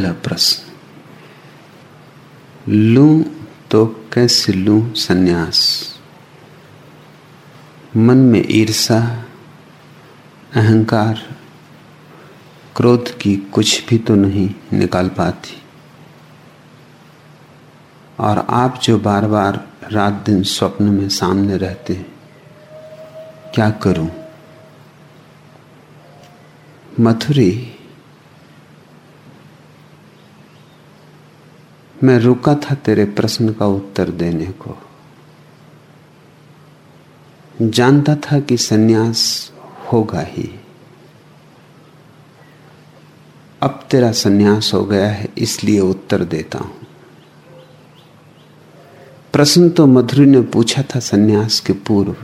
पहला प्रश्न लू तो कैसे लू सन्यास? मन में ईर्षा, अहंकार, क्रोध की कुछ भी तो नहीं निकाल पाती। और आप जो बार बार रात दिन स्वप्न में सामने रहते हैं, क्या करूँ? मथुरी मैं रुका था तेरे प्रश्न का उत्तर देने को। जानता था कि सन्यास होगा ही। अब तेरा सन्यास हो गया है, इसलिए उत्तर देता हूँ। प्रश्न तो मधुरी ने पूछा था सन्यास के पूर्व।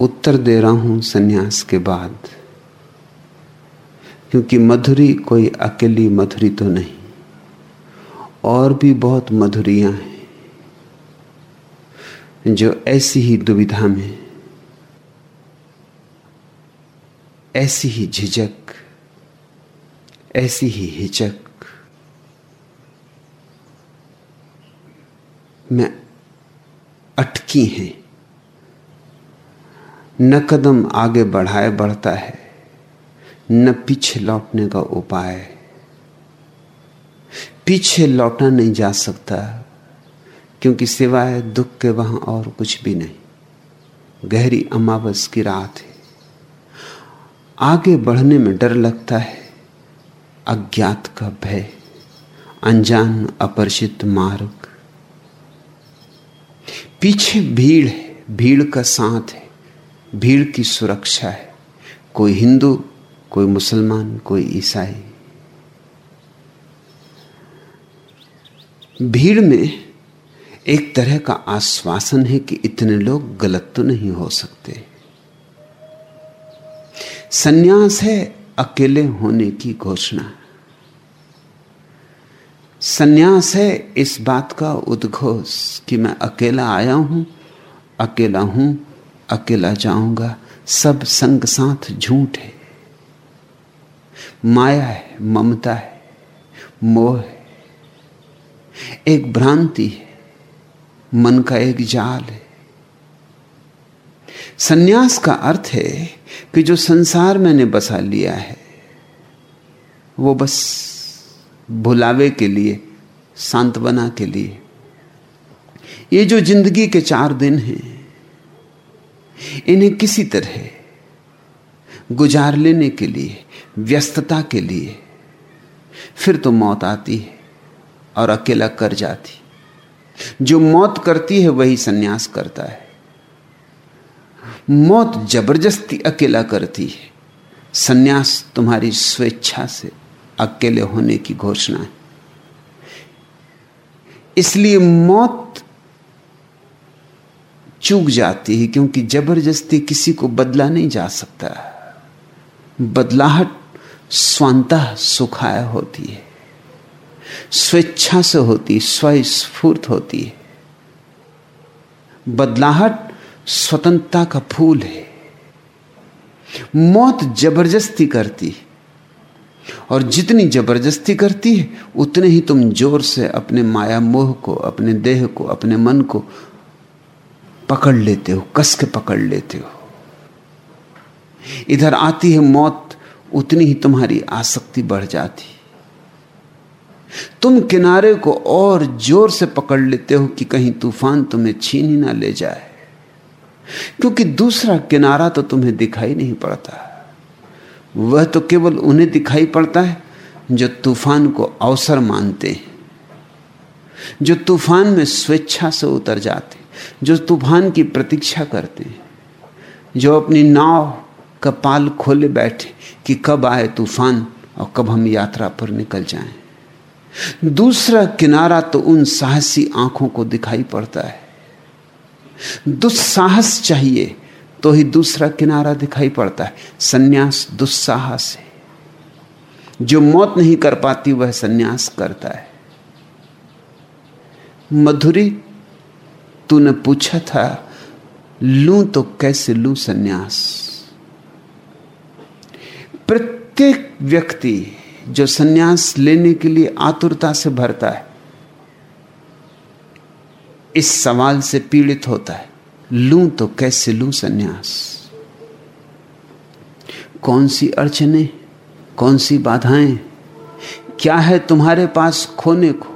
उत्तर दे रहा हूँ सन्यास के बाद। क्योंकि मधुरी कोई अकेली मधुरी तो नहीं। और भी बहुत मधुरियाँ हैं, जो ऐसी ही दुविधा में, ऐसी ही झिझक, ऐसी ही हिचक। में अटकी हैं। न कदम आगे बढ़ाए बढ़ता है, न पीछे लौटने का उपाय। है पीछे लौटा नहीं जा सकता, क्योंकि सिवाय दुख के वहाँ और कुछ भी नहीं। गहरी अमावस की रात है। आगे बढ़ने में डर लगता है। अज्ञात का भय, अनजान अपरिचित मार्ग। पीछे भीड़ है, भीड़ का साथ है, भीड़ की सुरक्षा है। कोई हिंदू, कोई मुसलमान, कोई ईसाई। भीड़ में एक तरह का आश्वासन है कि इतने लोग गलत तो नहीं हो सकते। सन्यास है अकेले होने की घोषणा। सन्यास है इस बात का उद्घोष कि मैं अकेला आया हूँ, अकेला हूँ, अकेला जाऊँगा, सब संग साथ झूठ है। माया है, ममता है, मोह है। एक भ्रांति है, मन का एक जाल है। सन्यास का अर्थ है कि जो संसार मैंने बसा लिया है, वो बस भुलावे के लिए, सांत्वना के लिए। ये जो ज़िंदगी के चार दिन हैं, इन्हें किसी तरह गुजार लेने के लिए, व्यस्तता के लिए, फिर तो मौत आती है। और अकेला कर जाती। जो मौत करती है, वही सन्यास करता है। मौत ज़बरदस्ती अकेला करती है। सन्यास तुम्हारी स्वेच्छा से अकेले होने की घोषणा है। इसलिए मौत चूक जाती है, क्योंकि ज़बरदस्ती किसी को बदला नहीं जा सकता। बदलाहट, स्वांता सुखाया होती है। स्वेच्छा से होती स्वस्फूर्त होती है। बदलाहट स्वतंत्रता का फूल है। मौत ज़बरदस्ती करती है। और जितनी ज़बरदस्ती करती है, उतने ही तुम ज़ोर से अपने माया मोह को, अपने देह को, अपने मन को पकड़ लेते हो, कस के पकड़ लेते हो। इधर आती है मौत, उतनी ही तुम्हारी आसक्ति बढ़ जाती तुम किनारे को और ज़ोर से पकड़ लेते हो कि कहीं तूफ़ान तुम्हें छीन ही ना ले जाए। क्योंकि दूसरा किनारा तो तुम्हें दिखाई नहीं पड़ता। वह तो केवल उन्हें दिखाई पड़ता है जो तूफ़ान को अवसर मानते हैं, जो तूफ़ान में स्वेच्छा से उतर जाते जो तूफ़ान की प्रतीक्षा करते हैं, जो अपनी नाव का पाल खोले बैठे कि कब आए तूफ़ान और कब हम यात्रा पर निकल जाएँ। दूसरा किनारा तो उन साहसी आँखों को दिखाई पड़ता है। दुस्साहस चाहिए तो ही दूसरा किनारा दिखाई पड़ता है। सन्यास दुस्साहस है। जो मौत नहीं कर पाती, वह सन्यास करता है। मधुरी, तूने पूछा था, लू तो कैसे लू सन्यास? प्रत्येक व्यक्ति जो सन्यास लेने के लिए आतुरता से भरता है, इस सवाल से पीड़ित होता है, लूँ तो कैसे लूँ सन्यास? कौन सी अड़चने, कौन सी बाधाएँ, क्या है तुम्हारे पास खोने को?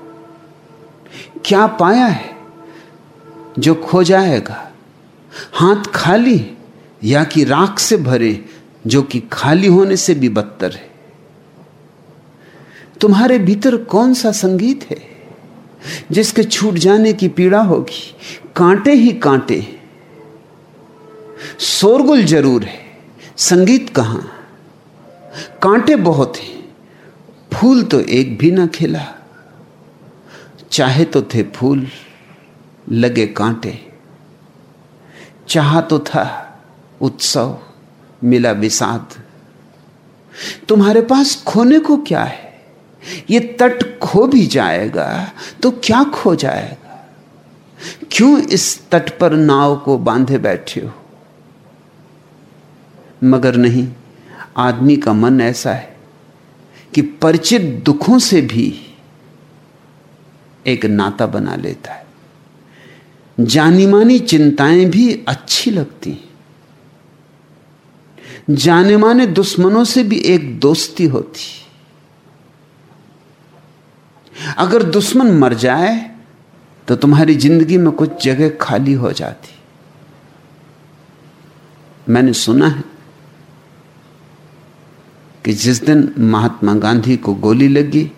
क्या पाया है जो खो जाएगा? हाथ खाली या कि राख से भरे जो कि खाली होने से भी बदतर है? तुम्हारे भीतर कौन सा संगीत है जिसके छूट जाने की पीड़ा होगी? कांटे ही कांटे शोरगुल ज़रूर है। संगीत कहाँ? कांटे बहुत हैं। फूल तो एक भी ना खिला। चाहे तो थे फूल, लगे कांटे। चाह तो था उत्सव, मिला विषाद। तुम्हारे पास खोने को क्या है? ये तट खो भी जाएगा तो क्या खो जाएगा? क्यों इस तट पर नाव को बांधे बैठे हो? मगर नहीं, आदमी का मन ऐसा है कि परिचित दुखों से भी एक नाता बना लेता है। जानी मानी चिंताएँ भी अच्छी लगती हैं। जाने माने दुश्मनों से भी एक दोस्ती होती अगर दुश्मन मर जाए तो तुम्हारी ज़िंदगी में कुछ जगह खाली हो जाती। मैंने सुना है कि जिस दिन महात्मा गांधी को गोली लगी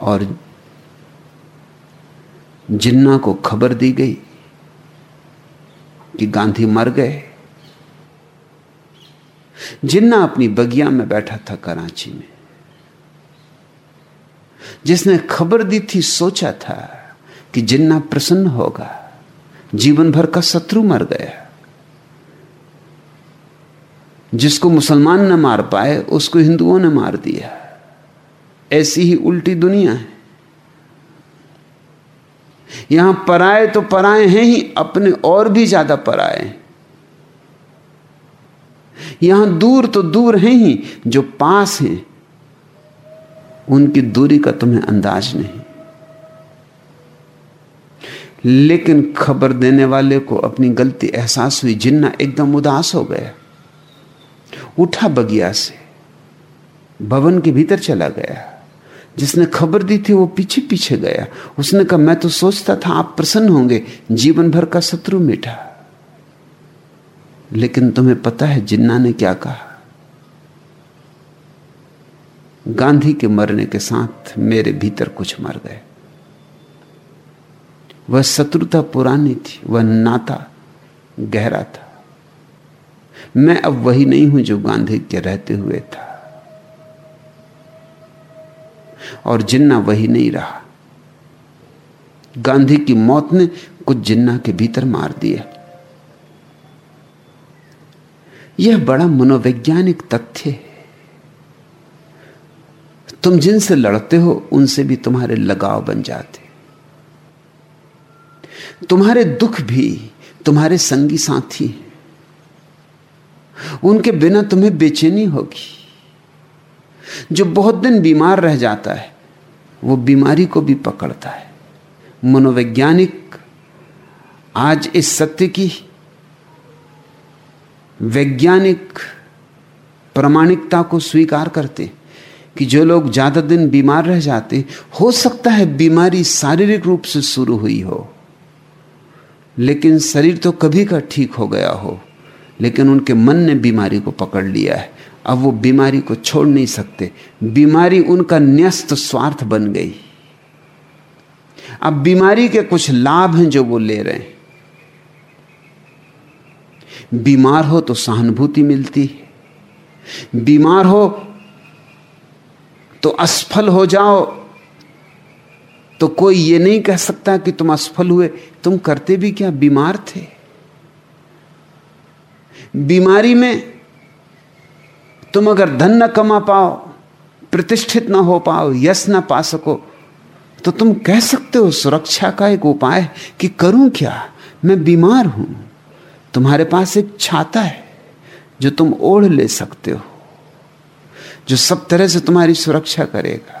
और जिन्ना को खबर दी गई कि गांधी मर गए, जिन्ना अपनी बगिया में बैठा था कराची में जिसने खबर दी थी, सोचा था कि जिन्ना प्रसन्न होगा, जीवन भर का शत्रु मर गया। जिसको मुसलमान न मार पाए, उसको हिंदुओं ने मार दिया। ऐसी ही उल्टी दुनिया है। यहाँ पराए तो पराए हैं ही, अपने और भी ज़्यादा पराए यहाँ दूर तो दूर हैं ही, जो पास हैं उनकी दूरी का तुम्हें अंदाज नहीं। लेकिन खबर देने वाले को अपनी गलती एहसास हुई, जिन्ना एकदम उदास हो गया। उठा बगिया से, भवन के भीतर चला गया। जिसने खबर दी थी वो पीछे पीछे गया। उसने कहा, मैं तो सोचता था आप प्रसन्न होंगे, जीवन भर का शत्रु मिटा। लेकिन तुम्हें पता है जिन्ना ने क्या कहा। गांधी के मरने के साथ मेरे भीतर कुछ मर गए। वह शत्रुता पुरानी थी, वह नाता गहरा था। मैं अब वही नहीं हूँ जो गांधी के रहते हुए था। और जिन्ना वही नहीं रहा। गांधी की मौत ने कुछ जिन्ना के भीतर मार दिया। यह बड़ा मनोवैज्ञानिक तथ्य है। तुम जिनसे लड़ते हो, उनसे भी तुम्हारे लगाव बन जाते। तुम्हारे दुख भी तुम्हारे संगी साथी हैं। उनके बिना तुम्हें बेचैनी होगी। जो बहुत दिन बीमार रह जाता है, वो बीमारी को भी पकड़ता है। मनोवैज्ञानिक आज इस सत्य की वैज्ञानिक प्रामाणिकता को स्वीकार करते कि जो लोग ज़्यादा दिन बीमार रह जाते, हो सकता है बीमारी शारीरिक रूप से शुरू हुई हो। लेकिन शरीर तो कभी का ठीक हो गया हो, लेकिन उनके मन ने बीमारी को पकड़ लिया है। अब वो बीमारी को छोड़ नहीं सकते। बीमारी उनका न्यस्त स्वार्थ बन गई। अब बीमारी के कुछ लाभ हैं जो वो ले रहे हैं। बीमार हो तो सहानुभूति मिलती है। बीमार हो तो असफल हो जाओ। तो कोई ये नहीं कह सकता कि तुम असफल हुए। तुम करते भी क्या? बीमार थे। बीमारी में तुम अगर धन न कमा पाओ, प्रतिष्ठित ना हो पाओ, यश ना पा सको तो तुम कह सकते हो सुरक्षा का एक उपाय कि करूँ क्या? मैं बीमार हूँ। तुम्हारे पास एक छाता है जो तुम ओढ़ ले सकते हो। जो सब तरह से तुम्हारी सुरक्षा करेगा।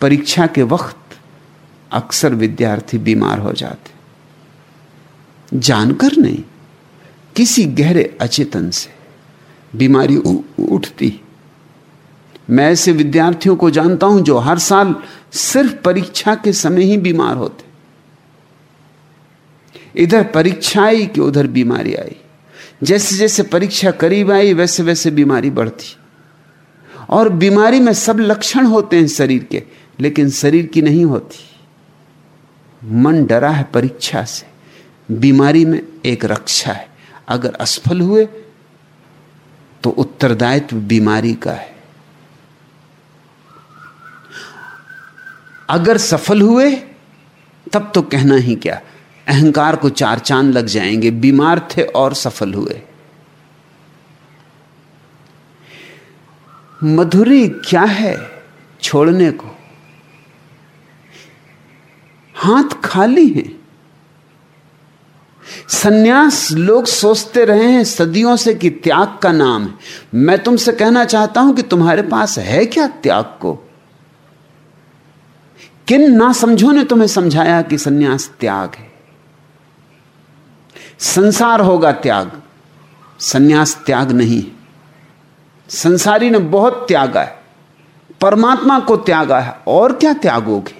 परीक्षा के वक्त अक्सर विद्यार्थी बीमार हो जाते जानकर नहीं, किसी गहरे अचेतन से बीमारी उठती मैं ऐसे विद्यार्थियों को जानता हूँ जो हर साल सिर्फ़ परीक्षा के समय ही बीमार होते इधर परीक्षा आई कि उधर बीमारी आई। जैसे जैसे परीक्षा करीब आई वैसे वैसे बीमारी बढ़ती। और बीमारी में सब लक्षण होते हैं शरीर के, लेकिन शरीर की नहीं होती। मन डरा है परीक्षा से। बीमारी में एक रक्षा है। अगर असफल हुए तो उत्तरदायित्व बीमारी का है। अगर सफल हुए, तब तो कहना ही क्या, अहंकार को चार चाँद लग जाएँगे। बीमार थे और सफल हुए। मधुरी क्या है छोड़ने को? हाथ खाली हैं। सन्यास लोग सोचते रहे हैं सदियों से कि त्याग का नाम है। मैं तुमसे कहना चाहता हूँ कि तुम्हारे पास है क्या त्याग को? किन ना समझो ने तुम्हें समझाया कि सन्यास त्याग है? संसार होगा त्याग। सन्यास त्याग नहीं संसारी ने बहुत त्यागा है परमात्मा को त्यागा है और क्या त्यागोगे?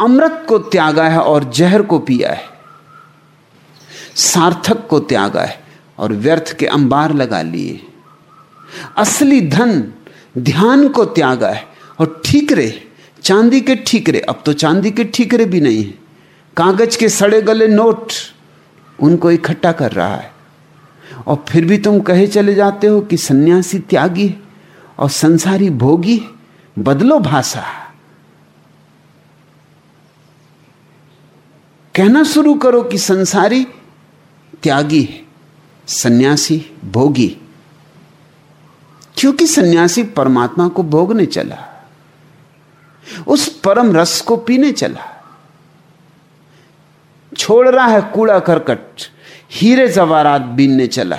अमृत को त्यागा है और जहर को पिया है। सार्थक को त्यागा है और व्यर्थ के अंबार लगा लिए। असली धन ध्यान को त्यागा है और ठीकरे, चांदी के ठीकरे, अब तो चांदी के ठीकरे भी नहीं है। कागज़ के सड़े गले नोट उनको इकट्ठा कर रहा है। और फिर भी तुम कहे चले जाते हो कि सन्यासी त्यागी और संसारी भोगी बदलो भाषा। कहना शुरू करो कि संसारी त्यागी है, सन्यासी भोगी क्योंकि सन्यासी परमात्मा को भोगने चला, उस परम रस को पीने चला। छोड़ रहा है कूड़ा करकट। हीरे जवारात बीनने चला।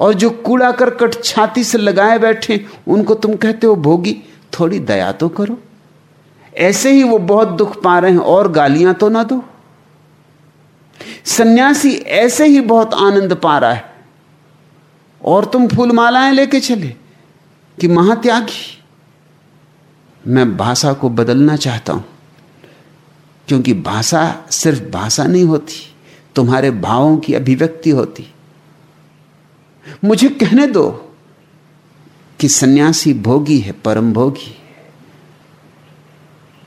और जो कूड़ा करकट छाती से लगाए बैठे, उनको तुम कहते हो, भोगी, थोड़ी दया तो करो। ऐसे ही वो बहुत दुख पा रहे हैं, और गालियाँ तो ना दो। सन्यासी ऐसे ही बहुत आनंद पा रहा है। और तुम फूलमालाएँ लेके चले, कि महात्यागी, मैं भाषा को बदलना चाहता हूँ, क्योंकि भाषा सिर्फ़ भाषा नहीं होती। तुम्हारे भावों की अभिव्यक्ति होती। मुझे कहने दो कि सन्यासी भोगी है, परम भोगी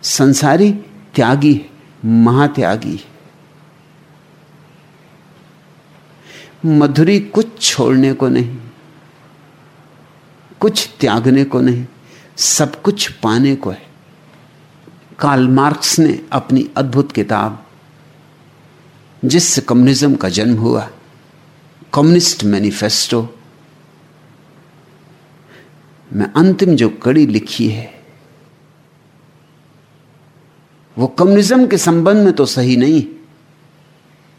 संसारी त्यागी है, महात्यागी मधुरी कुछ छोड़ने को नहीं, कुछ त्यागने को नहीं, सब कुछ पाने को है। कार्ल मार्क्स ने अपनी अद्भुत किताब जिससे कम्युनिज्म का जन्म हुआ, कम्युनिस्ट मैनिफेस्टो। में अंतिम जो कड़ी लिखी है, वो कम्युनिज्म के संबंध में तो सही नहीं,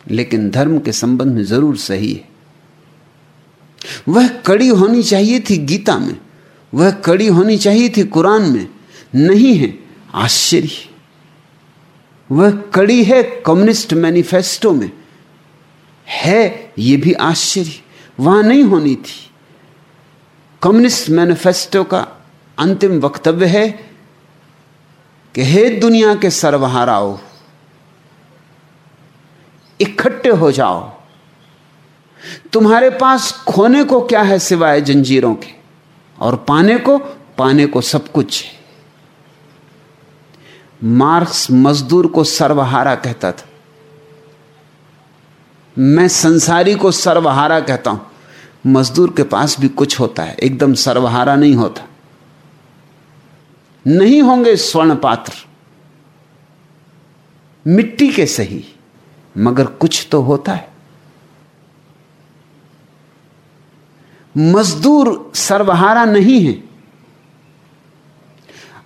लेकिन धर्म के संबंध में ज़रूर सही है। वह कड़ी होनी चाहिए थी गीता में, वह कड़ी होनी चाहिए थी कुरान में, नहीं है आश्चर्य। वह कड़ी है कम्युनिस्ट मैनिफेस्टो में। है यह भी आश्चर्य। वहाँ नहीं होनी थी। कम्युनिस्ट मैनिफेस्टो का अंतिम वक्तव्य है कि हे दुनिया के सर्वहाराओ, इकट्ठे हो जाओ। तुम्हारे पास खोने को क्या है सिवाय जंजीरों के? और पाने को पाने को सब कुछ है। मार्क्स मजदूर को सर्वहारा कहता था। मैं संसारी को सर्वहारा कहता हूँ। मजदूर के पास भी कुछ होता है, एकदम सर्वहारा नहीं होता। नहीं होंगे स्वर्ण पात्र मिट्टी के सही, मगर कुछ तो होता है। मजदूर सर्वहारा नहीं है।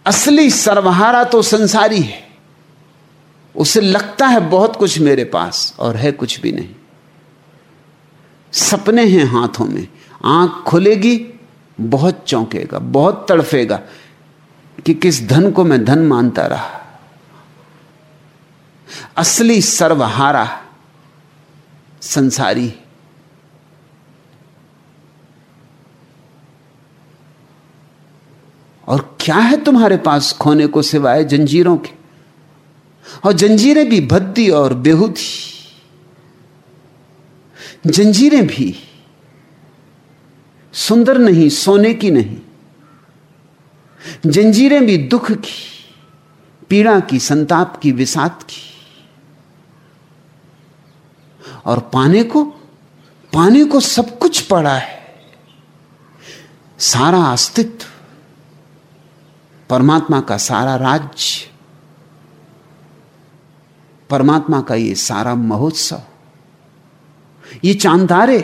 असली सर्वहारा तो संसारी है। उसे लगता है बहुत कुछ मेरे पास और है कुछ भी नहीं। सपने हैं हाथों में। आँख खुलेगी, बहुत चौंकेगा, बहुत तड़फेगा कि किस धन को मैं धन मानता रहा। असली सर्वहारा संसारी और क्या है तुम्हारे पास खोने को सिवाय जंजीरों के? और जंजीरें भी भद्दी और बेहूदी। जंजीरें भी सुंदर नहीं, सोने की नहीं। जंजीरें भी दुख की, पीड़ा की, संताप की, विषाद की। और पाने को पाने को सब कुछ पड़ा है। सारा अस्तित्व परमात्मा का सारा राज्य, परमात्मा का ये सारा महोत्सव, ये चांदारे,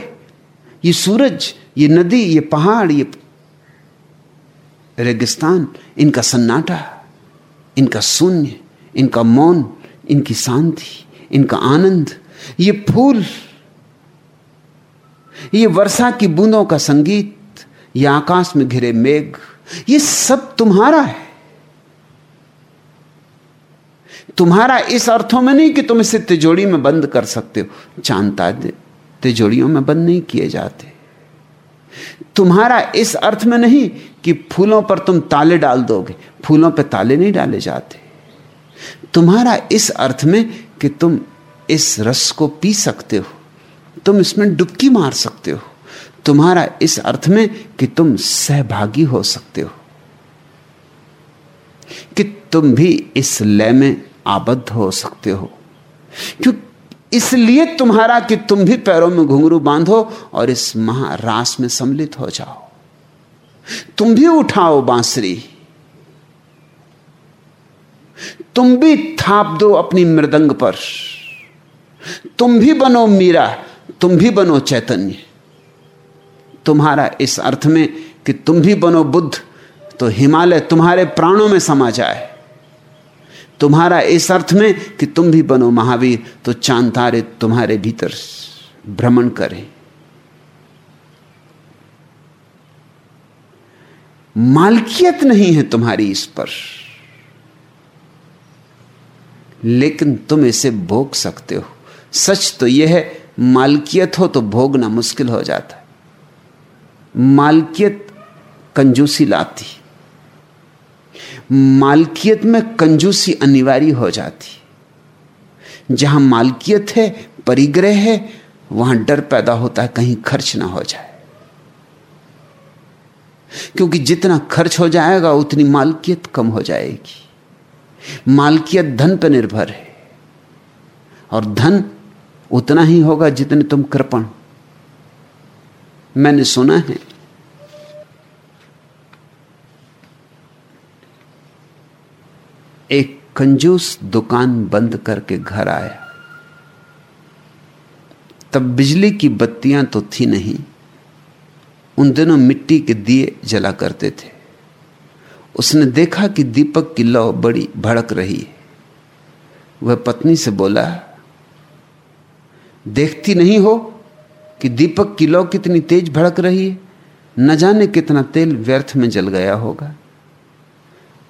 ये सूरज, ये नदी, ये पहाड़, ये रेगिस्तान, इनका सन्नाटा, इनका शून्य, इनका मौन, इनकी शांति, इनका आनंद, ये फूल, ये वर्षा की बूंदों का संगीत, ये आकाश में घिरे मेघ ये सब तुम्हारा है। तुम्हारा इस अर्थों में नहीं कि तुम इसे तिजोड़ी में बंद कर सकते हो। चांदा तिजोड़ियों में बंद नहीं किए जाते। तुम्हारा इस अर्थ में नहीं कि फूलों पर तुम ताले डाल दोगे। फूलों पर ताले नहीं डाले जाते। तुम्हारा इस अर्थ में कि तुम इस रस को पी सकते हो। तुम इसमें डुबकी मार सकते हो। तुम्हारा इस अर्थ में कि तुम सहभागी हो सकते हो, कि तुम भी इस लय में आबद्ध हो सकते हो। क्यों? इसलिए तुम्हारा कि तुम भी पैरों में घुंघरू बांधो और इस महारास में सम्मिलित हो जाओ। तुम भी उठाओ बांसुरी। तुम भी थाप दो अपनी मृदंग पर। तुम भी बनो मीरा, तुम भी बनो चैतन्य। तुम्हारा इस अर्थ में कि तुम भी बनो बुद्ध तो हिमालय तुम्हारे प्राणों में समा जाए। तुम्हारा इस अर्थ में कि तुम भी बनो महावीर तो चाँद तारे तुम्हारे भीतर भ्रमण करें। मालकियत नहीं है तुम्हारी इस पर, लेकिन तुम इसे भोग सकते हो। सच तो यह है, मालकियत हो तो भोगना मुश्किल हो जाता। मालकियत कंजूसी लाती। मालकियत में कंजूसी अनिवार्य हो जाती। जहाँ मालकियत है, परिग्रह है, वहाँ डर पैदा होता है, कहीं खर्च ना हो जाए। क्योंकि जितना खर्च हो जाएगा, उतनी मालकियत कम हो जाएगी। मालकियत धन पर निर्भर है। और धन उतना ही होगा जितने तुम कृपण। मैंने सुना है एक कंजूस दुकान बंद करके घर आया। तब बिजली की बत्तियाँ तो थी नहीं, उन दिनों मिट्टी के दिए जला करते थे। उसने देखा कि दीपक की लौ बड़ी भड़क रही है। वह पत्नी से बोला, देखती नहीं हो कि दीपक की लौ कितनी तेज भड़क रही है? न जाने कितना तेल व्यर्थ में जल गया होगा।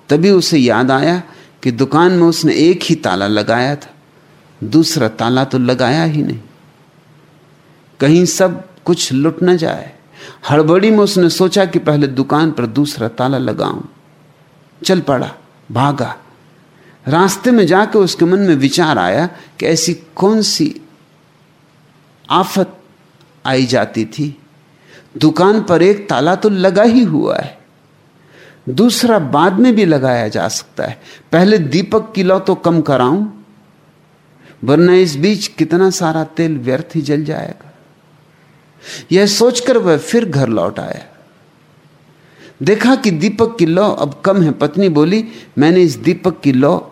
तभी उसे याद आया कि दुकान में उसने एक ही ताला लगाया था, दूसरा ताला तो लगाया ही नहीं। कहीं सब कुछ लुट न जाए। हड़बड़ी में उसने सोचा कि पहले दुकान पर दूसरा ताला लगाऊँ। चल पड़ा, भागा। रास्ते में जाकर उसके मन में विचार आया कि ऐसी कौन सी आफत आई जाती थी। दुकान पर एक ताला तो लगा ही हुआ है। दूसरा बाद में भी लगाया जा सकता है। पहले दीपक की लो तो कम कराऊं, वरना इस बीच कितना सारा तेल व्यर्थ ही जल जाएगा। यह सोचकर वह फिर घर लौट आया। देखा कि दीपक की लौ अब कम है। पत्नी बोली, मैंने इस दीपक की लौ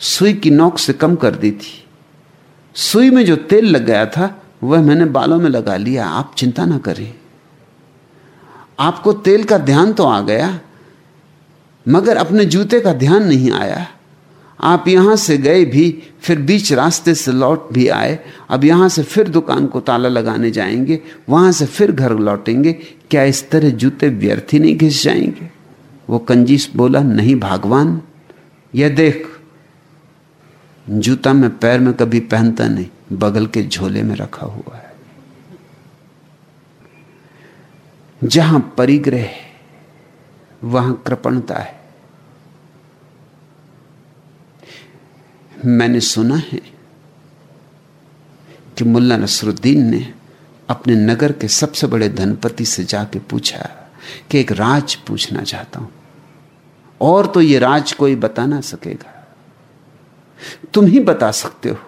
सुई की नोक से कम कर दी थी। सुई में जो तेल लग गया था, वह मैंने बालों में लगा लिया। आप चिंता ना करें। आपको तेल का ध्यान तो आ गया। मगर अपने जूते का ध्यान नहीं आया। आप यहाँ से गए भी, फिर बीच रास्ते से लौट भी आए। अब यहाँ से फिर दुकान को ताला लगाने जाएँगे, वहाँ से फिर घर लौटेंगे। क्या इस तरह जूते व्यर्थ ही नहीं घिस जाएँगे? वो कंजीस बोला, नहीं भगवान, यह देख, जूता मैं पैर में कभी पहनता नहीं, बगल के झोले में रखा हुआ है। जहाँ परिग्रह है वहाँ कृपणता है। मैंने सुना है कि मुल्ला नसरुद्दीन ने अपने नगर के सबसे बड़े धनपति से जाके पूछा कि एक राज पूछना चाहता हूँ। और तो ये राज कोई बता ना सकेगा। तुम ही बता सकते हो।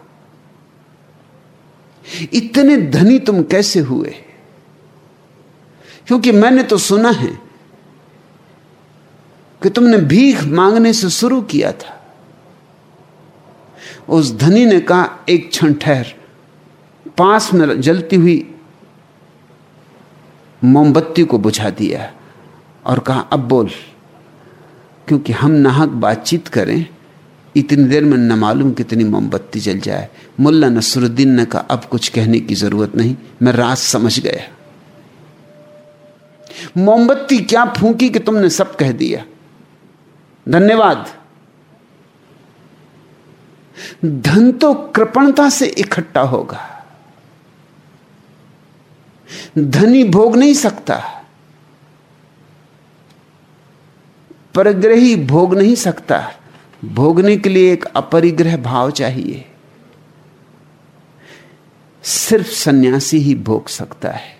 इतने धनी तुम कैसे हुए? क्योंकि मैंने तो सुना है कि तुमने भीख मांगने से शुरू किया था। उस धनी ने कहा, एक क्षण ठहर। पास में जलती हुई मोमबत्ती को बुझा दिया और कहा, अब बोल, क्योंकि हम नाहक बातचीत करें, इतनी देर में न मालूम कितनी मोमबत्ती जल जाए। मुल्ला नसरुद्दीन ने कहा, अब कुछ कहने की ज़रूरत नहीं, मैं राज समझ गया। मोमबत्ती क्या फूकी कि तुमने सब कह दिया? धन्यवाद। धन तो कृपणता से इकट्ठा होगा। धनी भोग नहीं सकता। परग्रही भोग नहीं सकता। भोगने के लिए एक अपरिग्रह भाव चाहिए। सिर्फ़ सन्यासी ही भोग सकता है।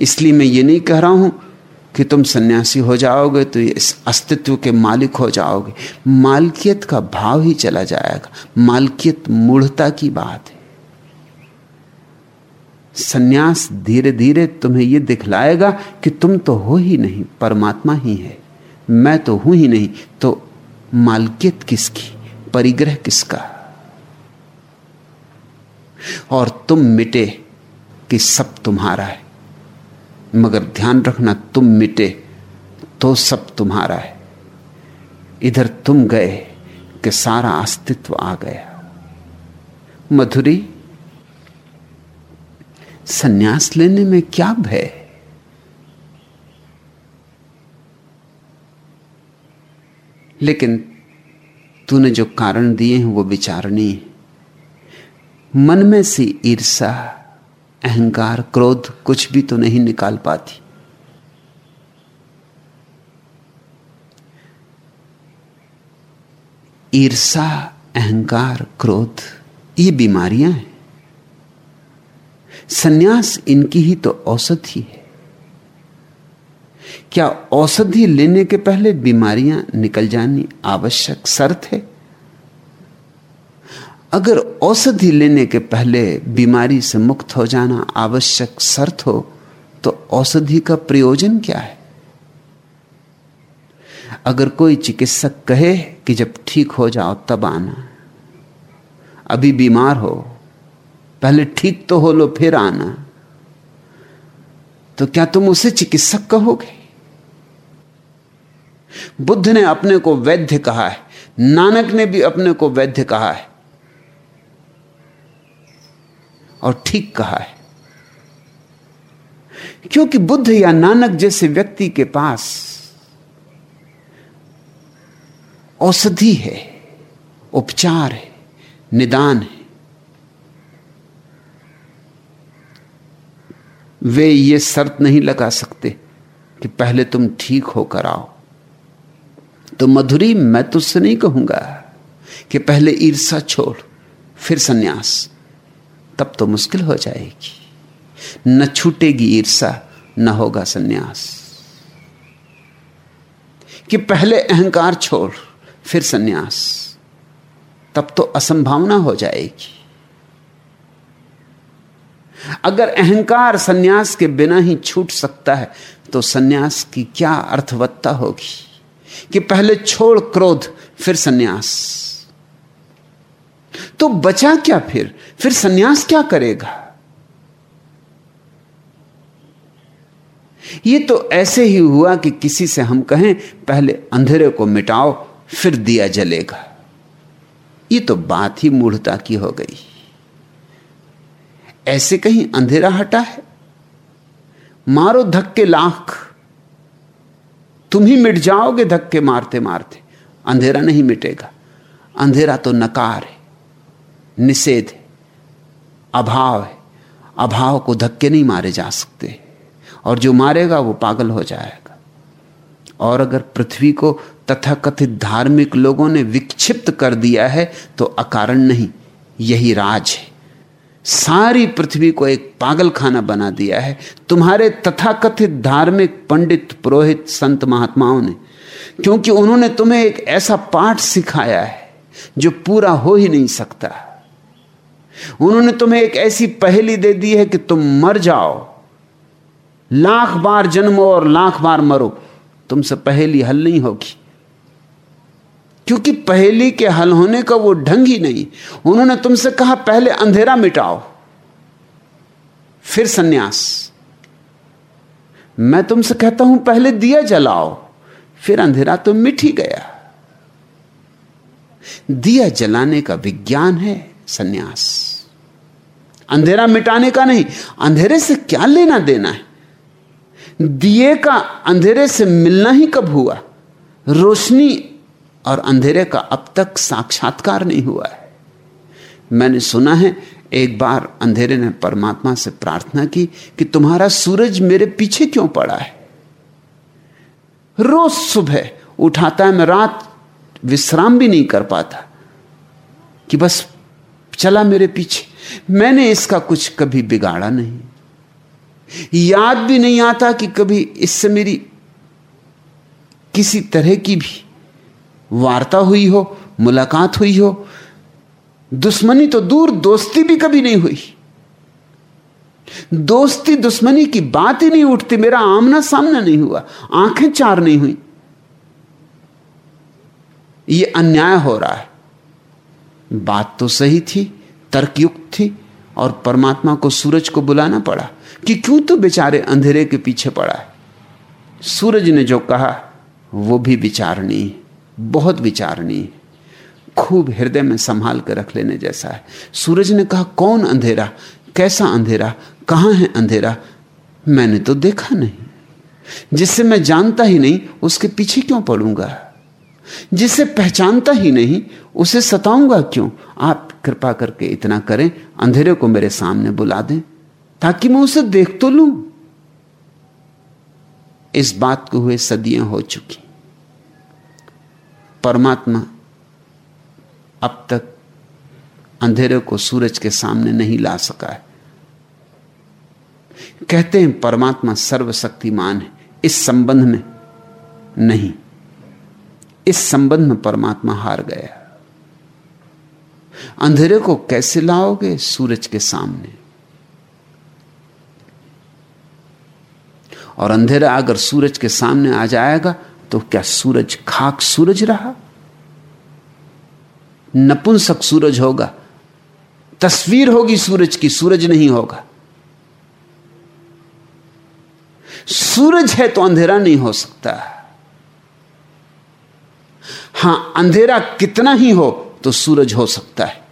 इसलिए मैं ये नहीं कह रहा हूँ कि तुम सन्यासी हो जाओगे तो इस अस्तित्व के मालिक हो जाओगे। मालकियत का भाव ही चला जाएगा। मालकियत मूढ़ता की बात है। सन्यास धीरे धीरे तुम्हें यह दिखलाएगा कि तुम तो हो ही नहीं, परमात्मा ही है। मैं तो हूँ ही नहीं तो मालकियत किसकी? परिग्रह किसका? और तुम मिटे कि सब तुम्हारा है। मगर ध्यान रखना, तुम मिटे तो सब तुम्हारा है। इधर तुम गए कि सारा अस्तित्व आ गया। मधुरी, सन्यास लेने में क्या भय? लेकिन तूने जो कारण दिए हैं, वो विचारणीय मन में से ईर्षा अहंकार, क्रोध कुछ भी तो नहीं निकाल पाती। ईर्षा, अहंकार, क्रोध, ये बीमारियाँ हैं। सन्यास इनकी ही तो औषधि है क्या औषधि लेने के पहले बीमारियाँ निकल जानी आवश्यक शर्त है? अगर औषधि लेने के पहले बीमारी से मुक्त हो जाना आवश्यक शर्त हो तो औषधि का प्रयोजन क्या है? अगर कोई चिकित्सक कहे कि जब ठीक हो जाओ, तब आना। अभी बीमार हो, पहले ठीक तो हो लो, फिर आना। तो क्या तुम उसे चिकित्सक कहोगे? बुद्ध ने अपने को वैद्य कहा है, नानक ने भी अपने को वैद्य कहा है। और ठीक कहा है। क्योंकि बुद्ध या नानक जैसे व्यक्ति के पास औषधि है, उपचार है, निदान है। वे ये शर्त नहीं लगा सकते कि पहले तुम ठीक होकर आओ। तो मधुरी, मैं तुझसे नहीं कहूँगा कि पहले ईर्षा छोड़, फिर सन्यास। तब तो मुश्किल हो जाएगी। न छूटेगी ईर्षा न होगा सन्यास। कि पहले अहंकार छोड़, फिर सन्यास। तब तो असंभावना हो जाएगी। अगर अहंकार सन्यास के बिना ही छूट सकता है तो सन्यास की क्या अर्थवत्ता होगी? कि पहले छोड़ क्रोध, फिर सन्यास। तो बचा क्या फिर? फिर सन्यास क्या करेगा? ये तो ऐसे ही हुआ कि किसी से हम कहें, पहले अंधेरे को मिटाओ, फिर दिया जलेगा। ये तो बात ही मूढ़ता की हो गई। ऐसे कहीं अंधेरा हटा है? मारो धक्के लाख। तुम ही मिट जाओगे धक्के मारते मारते। अंधेरा नहीं मिटेगा। अंधेरा तो नकार है। निषेध है अभाव है। अभाव को धक्के नहीं मारे जा सकते। और जो मारेगा, वो पागल हो जाएगा। और अगर पृथ्वी को तथाकथित धार्मिक लोगों ने विक्षिप्त कर दिया है तो अकारण नहीं। यही राज है। सारी पृथ्वी को एक पागल खाना बना दिया है। तुम्हारे तथाकथित धार्मिक पंडित पुरोहित संत महात्माओं ने, क्योंकि उन्होंने तुम्हें एक ऐसा पाठ सिखाया है, जो पूरा हो ही नहीं सकता। उन्होंने तुम्हें एक ऐसी पहेली दे दी है कि तुम मर जाओ। लाख बार जन्मो और लाख बार मरो। तुमसे पहेली हल नहीं होगी। क्योंकि पहेली के हल होने का वो ढंग ही नहीं। उन्होंने तुमसे कहा, पहले अंधेरा मिटाओ, फिर सन्यास। मैं तुमसे कहता हूँ, पहले दिया जलाओ, फिर अंधेरा तो मिट ही गया। दिया जलाने का विज्ञान है सन्यास। अंधेरा मिटाने का नहीं, अंधेरे से क्या लेना देना है? दिए का अंधेरे से मिलना ही कब हुआ? रोशनी और अंधेरे का अब तक साक्षात्कार नहीं हुआ है। मैंने सुना है, एक बार अंधेरे ने परमात्मा से प्रार्थना की कि तुम्हारा सूरज मेरे पीछे क्यों पड़ा है? रोज सुबह उठाता है मैं, रात विश्राम भी नहीं कर पाता कि बस चला मेरे पीछे। मैंने इसका कुछ कभी बिगाड़ा नहीं। याद भी नहीं आता कि कभी इससे मेरी किसी तरह की भी वार्ता हुई हो, मुलाकात हुई हो। दुश्मनी तो दूर, दोस्ती भी कभी नहीं हुई। दोस्ती दुश्मनी की बात ही नहीं उठती, मेरा आमना सामना नहीं हुआ, आँखें चार नहीं हुई। ये अन्याय हो रहा है। बात तो सही थी तर्कयुक्त थी और परमात्मा को सूरज को बुलाना पड़ा कि क्यों तो बेचारे अंधेरे के पीछे पड़ा है। सूरज ने जो कहा, वो भी विचारणी बहुत विचारणी खूब हृदय में संभाल कर रख लेने जैसा है। सूरज ने कहा, कौन अंधेरा? कैसा अंधेरा? कहाँ है अंधेरा? मैंने तो देखा नहीं। जिससे मैं जानता ही नहीं, उसके पीछे क्यों पड़ूँगा? जिसे पहचानता ही नहीं, उसे सताऊँगा क्यों? आप कृपा करके इतना करें, अंधेरे को मेरे सामने बुला दें, ताकि मैं उसे देख तो लूँ। इस बात को हुए सदियाँ हो चुकी। परमात्मा अब तक अंधेरे को सूरज के सामने नहीं ला सका है। कहते हैं, परमात्मा सर्वशक्तिमान है। इस संबंध में नहीं। इस संबंध में परमात्मा हार गया अंधेरे को कैसे लाओगे सूरज के सामने? और अंधेरा अगर सूरज के सामने आ जाएगा तो क्या सूरज खाक सूरज रहा? नपुंसक सूरज होगा, तस्वीर होगी सूरज की, सूरज नहीं होगा। सूरज है तो अंधेरा नहीं हो सकता। हाँ, अंधेरा कितना ही हो तो सूरज हो सकता है।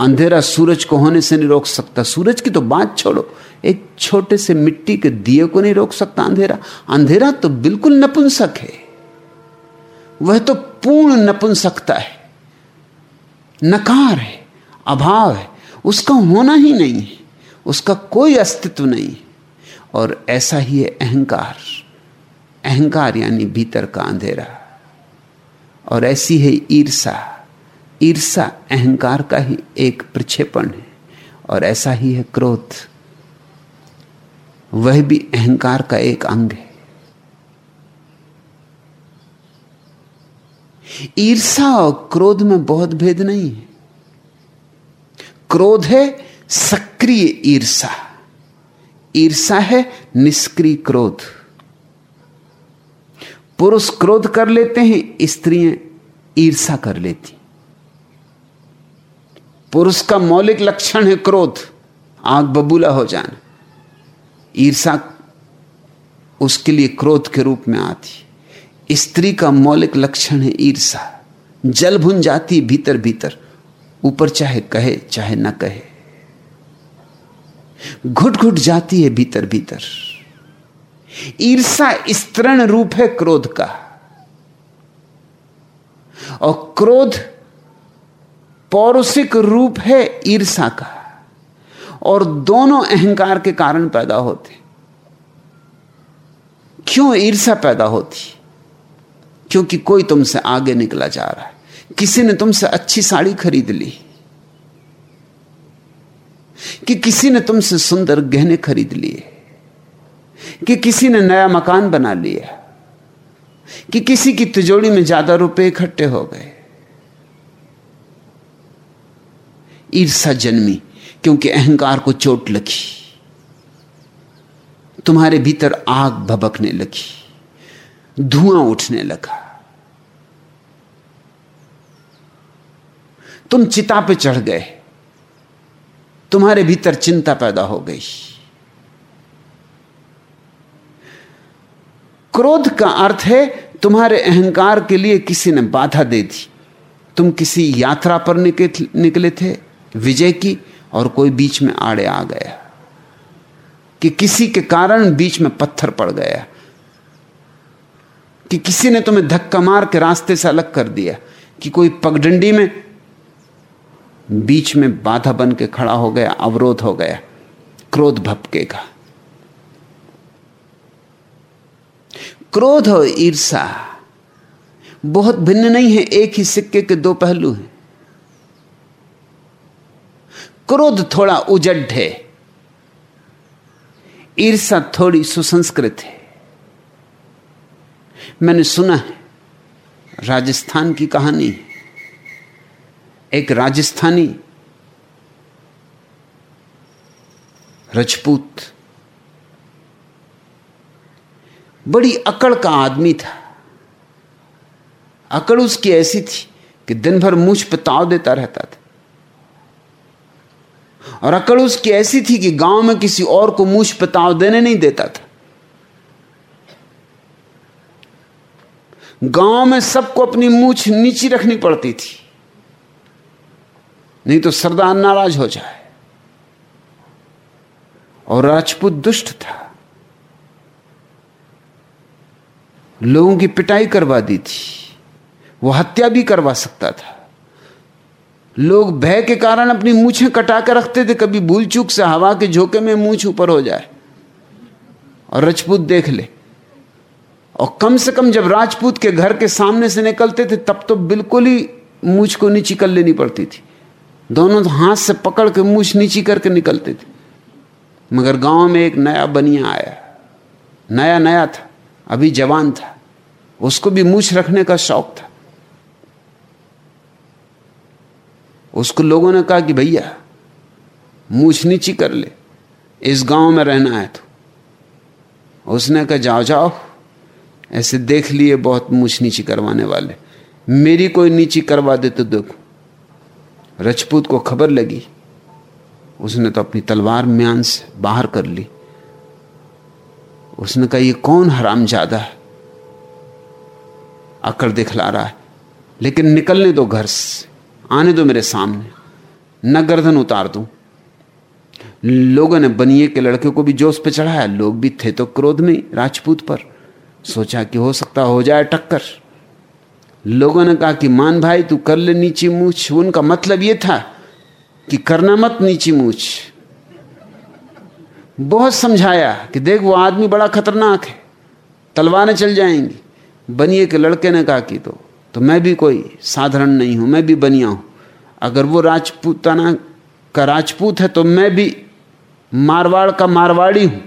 अंधेरा सूरज को होने से नहीं रोक सकता। सूरज की तो बात छोड़ो, एक छोटे से मिट्टी के दिए को नहीं रोक सकता अंधेरा। अंधेरा तो बिल्कुल नपुंसक है। वह तो पूर्ण नपुंसकता है। नकार है, अभाव है, उसका होना ही नहीं है, उसका कोई अस्तित्व नहीं और ऐसा ही है अहंकार। अहंकार यानी भीतर का अंधेरा। और ऐसी है ईर्षा। ईर्षा अहंकार का ही एक प्रक्षेपण है और ऐसा ही है क्रोध। वह भी अहंकार का एक अंग है। ईर्षा और क्रोध में बहुत भेद नहीं है। क्रोध है सक्रिय ईर्षा। ईर्षा है निष्क्रिय क्रोध। पुरुष क्रोध कर लेते हैं, स्त्रियाँ ईर्षा कर लेती। पुरुष का मौलिक लक्षण है क्रोध आग बबूला हो जाना। ईर्षा उसके लिए क्रोध के रूप में आती। स्त्री का मौलिक लक्षण है ईर्षा जल भुन जाती भीतर भीतर, ऊपर चाहे कहे, चाहे ना कहे। घुट घुट जाती है भीतर भीतर। ईर्षा स्तृण रूप है क्रोध का। और क्रोध पौरुषिक रूप है ईर्षा का। और दोनों अहंकार के कारण पैदा होते क्यों ईर्षा पैदा होती? क्योंकि कोई तुमसे आगे निकला जा रहा है। किसी ने तुमसे अच्छी साड़ी खरीद ली। कि किसी ने तुमसे सुंदर गहने खरीद लिए। कि किसी ने नया मकान बना लिया, कि किसी की तिजोड़ी में ज़्यादा रुपए इकट्ठे हो गए। ईर्षा जन्मी, क्योंकि अहंकार को चोट लगी। तुम्हारे भीतर आग भबकने लगी, धुआँ उठने लगा। तुम चिता पे चढ़ गए, तुम्हारे भीतर चिंता पैदा हो गई। क्रोध का अर्थ है, तुम्हारे अहंकार के लिए किसी ने बाधा दे दी। तुम किसी यात्रा पर निकले थे, विजय की, और कोई बीच में आड़े आ गया। कि किसी के कारण बीच में पत्थर पड़ गया। कि किसी ने तुम्हें धक्का मार के रास्ते से अलग कर दिया। कि कोई पगडंडी में बीच में बाधा बन के खड़ा हो गया, अवरोध हो गया, क्रोध भपकेगा। क्रोध और ईर्षा बहुत भिन्न नहीं है, एक ही सिक्के के दो पहलू हैं। क्रोध थोड़ा उजड है ईर्षा थोड़ी सुसंस्कृत है। मैंने सुना है, राजस्थान की कहानी है। एक राजस्थानी रजपूत बड़ी अकड़ का आदमी था। अकड़ उसकी ऐसी थी कि दिन भर मुझ पे ताव देता रहता था। और अकड़ उसकी ऐसी थी कि गाँव में किसी और को मुझ पे ताव देने नहीं देता था। गाँव में सबको अपनी मूछ नीची रखनी पड़ती थी। नहीं तो सरदार नाराज़ हो जाए। और राजपूत दुष्ट था। लोगों की पिटाई करवा दी थी। वो हत्या भी करवा सकता था। लोग भय के कारण अपनी मूछें कटा कर रखते थे, कभी भूल चूक से हवा के झोंके में मूछ ऊपर हो जाए। और राजपूत देख ले। और कम से कम जब राजपूत के घर के सामने से निकलते थे, तब तो बिल्कुल ही मूछ को नीची कर लेनी पड़ती थी। दोनों हाथ से पकड़ के मूछ नीची करके निकलते थे। मगर गाँव में एक नया बनिया आया। नया नया था, अभी जवान था। उसको भी मूछ रखने का शौक था। उसको लोगों ने कहा कि भैया मूछ नीची कर ले, इस गाँव में रहना है तो। उसने कहा, जाओ जाओ, ऐसे देख लिए बहुत मूछ नीची करवाने वाले। मेरी कोई नीची करवा दे तो देखो। रजपूत को खबर लगी। उसने तो अपनी तलवार म्यान से बाहर कर ली। उसने कहा, ये कौन हराम ज़्यादा है? अकड़ दिखला रहा है। लेकिन निकलने दो घर से, आने दो मेरे सामने, न गर्दन उतार दूँ। लोगों ने बनिए के लड़के को भी जोश पे चढ़ाया, लोग भी थे तो क्रोध में राजपूत पर। सोचा कि हो सकता हो जाए टक्कर। लोगों ने कहा कि, मान भाई, तू कर ले नीची मूछ। उनका मतलब यह था कि करना मत नीची मूछ। बहुत समझाया कि देख, वो आदमी बड़ा खतरनाक है, तलवारें चल जाएँगी। बनिए के लड़के ने कहा कि तो तो मैं भी कोई साधारण नहीं हूँ, मैं भी बनिया हूँ। अगर वो राजपूताना का राजपूत है तो मैं भी मारवाड़ का मारवाड़ी हूँ।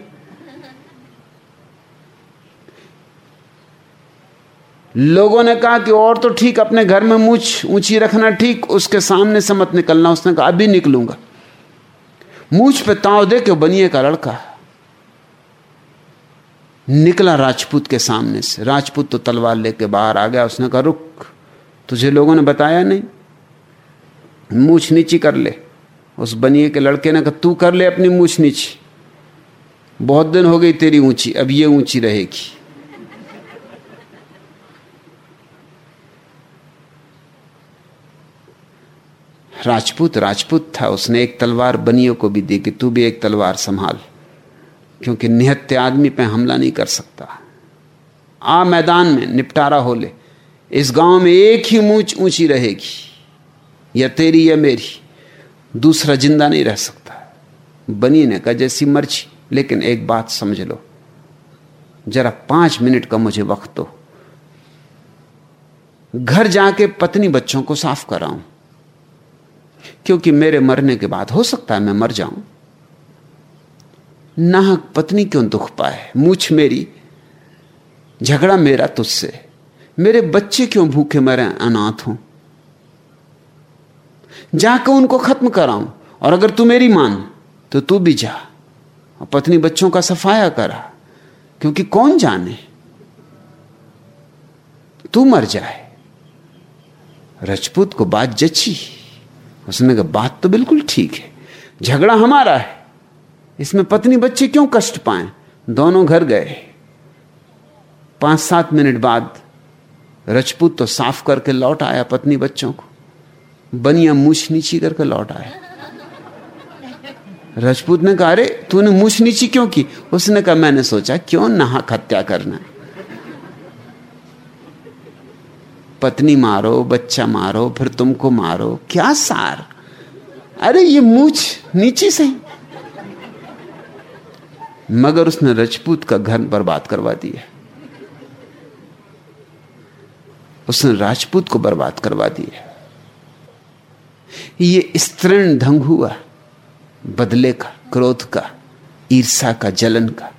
लोगों ने कहा कि और तो ठीक, अपने घर में मूछ ऊँची रखना ठीक, उसके सामने से मत निकलना। उसने कहा अभी निकलूँगा। मूछ पे ताव दे के बनिए का लड़का निकला राजपूत के सामने से। राजपूत तो तलवार लेके बाहर आ गया, उसने कहा, रुक, तुझे लोगों ने बताया नहीं। मूछ नीची कर ले। उस बनिए के लड़के ने कहा, तू कर ले अपनी मूछ नीची। बहुत दिन हो गई तेरी ऊँची, अब ये ऊँची रहेगी। राजपूत राजपूत था, उसने एक तलवार बनियों को भी दी कि तू भी एक तलवार संभाल। क्योंकि निहत्य आदमी पे हमला नहीं कर सकता। आ मैदान में निपटारा हो ले। इस गाँव में एक ही मूछ ऊँची रहेगी। या तेरी या मेरी। दूसरा ज़िंदा नहीं रह सकता। बनी ने कहा जैसी मर्ज़ी, लेकिन एक बात समझ लो। जरा पाँच मिनट का मुझे वक्त दो। घर जाके पत्नी बच्चों को साफ़ कराऊं। क्योंकि मेरे मरने के बाद हो सकता है मैं मर जाऊँ। नाहक पत्नी क्यों दुख पाए? मूछ मेरी, झगड़ा मेरा तुझसे। मेरे बच्चे क्यों भूखे मरे अनाथ हों? जाकर उनको खत्म कराऊं, और अगर तू मेरी मान तो तू भी जा। और पत्नी बच्चों का सफाया करा, क्योंकि कौन जाने? तू मर जाए। रजपूत को बात जची। उसने कहा, बात तो बिल्कुल ठीक है। झगड़ा हमारा है। इसमें पत्नी बच्चे क्यों कष्ट पाए? दोनों घर गए। पाँच सात मिनट बाद रजपूत तो साफ़ करके लौट आया पत्नी बच्चों को। बनिया मूछ नीची करके लौट आया। रजपूत ने कहा, अरे, तूने मूछ नीची क्यों की? उसने कहा, मैंने सोचा, क्यों नहा हत्या करना पत्नी, मारो, बच्चा मारो, फिर तुमको मारो, क्या सार? अरे, ये मूछ नीची सही मगर उसने रजपूत का घर बर्बाद करवा दिया। उसने राजपूत को बर्बाद करवा दिया। ये स्तृण ढंग हुआ, बदले का, क्रोध का ईर्षा का, जलन का।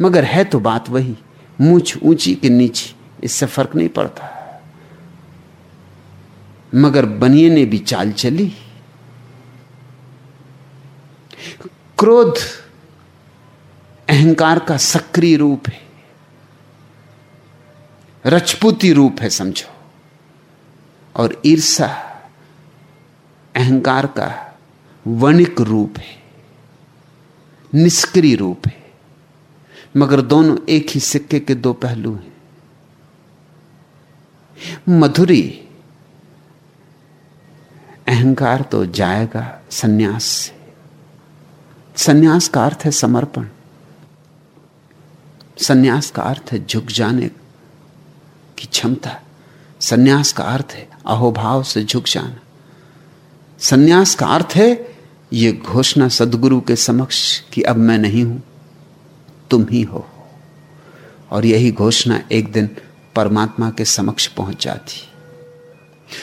मगर है तो बात वही, मूछ ऊँची कि नीची, इससे फ़र्क नहीं पड़ता। मगर बनिए ने भी चाल चली। क्रोध अहंकार का सक्रिय रूप है। रजपूती रूप है, समझो। और ईर्षा अहंकार का वणिक रूप है, निष्क्रिय रूप है। मगर दोनों एक ही सिक्के के दो पहलू हैं। मधुरी अहंकार तो जाएगा सन्यास से। सन्यास का अर्थ है समर्पण। सन्यास का अर्थ है झुक जाने की क्षमता। सन्यास का अर्थ है अहोभाव से झुक जाना। सन्यास का अर्थ है यह घोषणा सदगुरु के समक्ष कि अब मैं नहीं हूँ, तुम ही हो। और यही घोषणा एक दिन परमात्मा के समक्ष पहुँच जाती।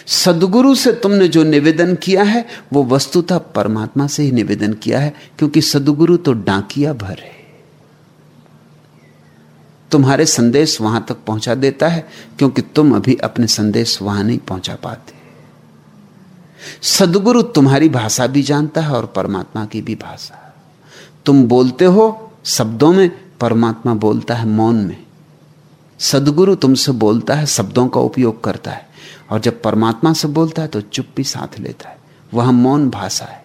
सदगुरु से तुमने जो निवेदन किया है, वो वस्तुतः परमात्मा से ही निवेदन किया है, क्योंकि सदगुरु तो डांकिया भर है। तुम्हारे संदेश वहाँ तक पहुँचा देता है, क्योंकि तुम अभी अपने संदेश वहाँ नहीं पहुँचा पाते। सदगुरु तुम्हारी भाषा भी जानता है और परमात्मा की भी भाषा। तुम बोलते हो शब्दों में, परमात्मा बोलता है मौन में। सदगुरु तुमसे बोलता है, शब्दों का उपयोग करता है। और जब परमात्मा से बोलता है तो चुप्पी साथ लेता है। वह मौन भाषा है।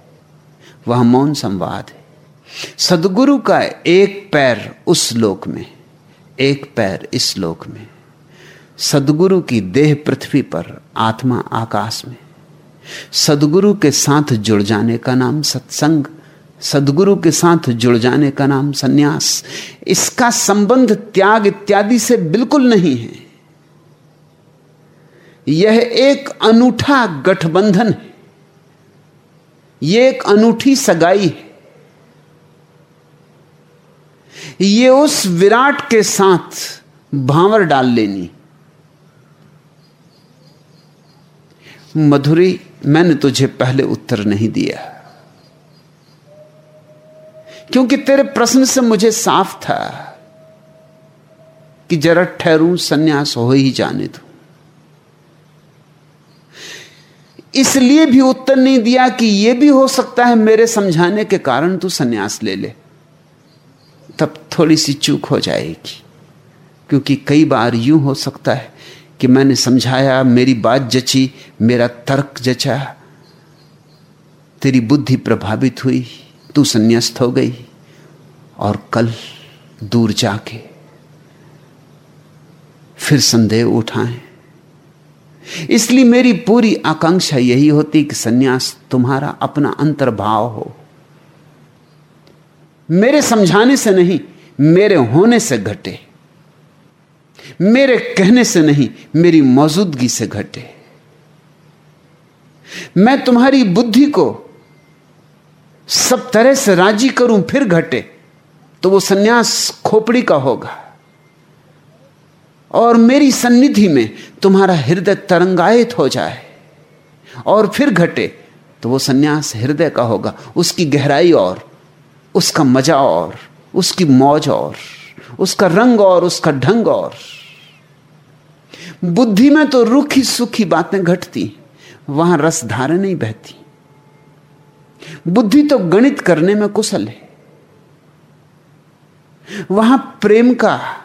वह मौन संवाद है। सदगुरु का एक पैर उस लोक में एक पैर इस लोक में, सदगुरु की देह पृथ्वी पर, आत्मा आकाश में। सदगुरु के साथ जुड़ जाने का नाम सत्संग, सदगुरु के साथ जुड़ जाने का नाम सन्यास, इसका संबंध त्याग इत्यादि से बिल्कुल नहीं है। यह एक अनूठा गठबंधन है। यह एक अनूठी सगाई है। यह उस विराट के साथ भांवर डाल लेनी। मधुरी, मैंने तुझे पहले उत्तर नहीं दिया। क्योंकि तेरे प्रश्न से मुझे साफ़ था कि जरा ठहरूं सन्यास हो ही जाने दो। इसलिए भी उत्तर नहीं दिया कि यह भी हो सकता है मेरे समझाने के कारण तू सन्यास ले ले। थोड़ी सी चूक हो जाएगी। क्योंकि कई बार यूँ हो सकता है कि मैंने समझाया, मेरी बात जची, मेरा तर्क जचा, तेरी बुद्धि प्रभावित हुई, तू संन्यास्त हो गई और कल दूर जाके फिर संदेह उठाएँ। इसलिए मेरी पूरी आकांक्षा यही होती कि सन्यास तुम्हारा अपना अंतर्भाव हो। मेरे समझाने से नहीं मेरे होने से घटे। मेरे कहने से नहीं, मेरी मौजूदगी से घटे। मैं तुम्हारी बुद्धि को सब तरह से राज़ी करूँ, फिर घटे तो वो सन्यास खोपड़ी का होगा। और मेरी सन्निधि में तुम्हारा हृदय तरंगायित हो जाए, और फिर घटे तो वो सन्यास हृदय का होगा, उसकी गहराई और, उसका मज़ा और। उसकी मौज और, उसका रंग और, उसका ढंग और। बुद्धि में तो रूखी सुखी बातें घटती, वहाँ रसधारे नहीं बहती। बुद्धि तो गणित करने में कुशल है। वहाँ प्रेम का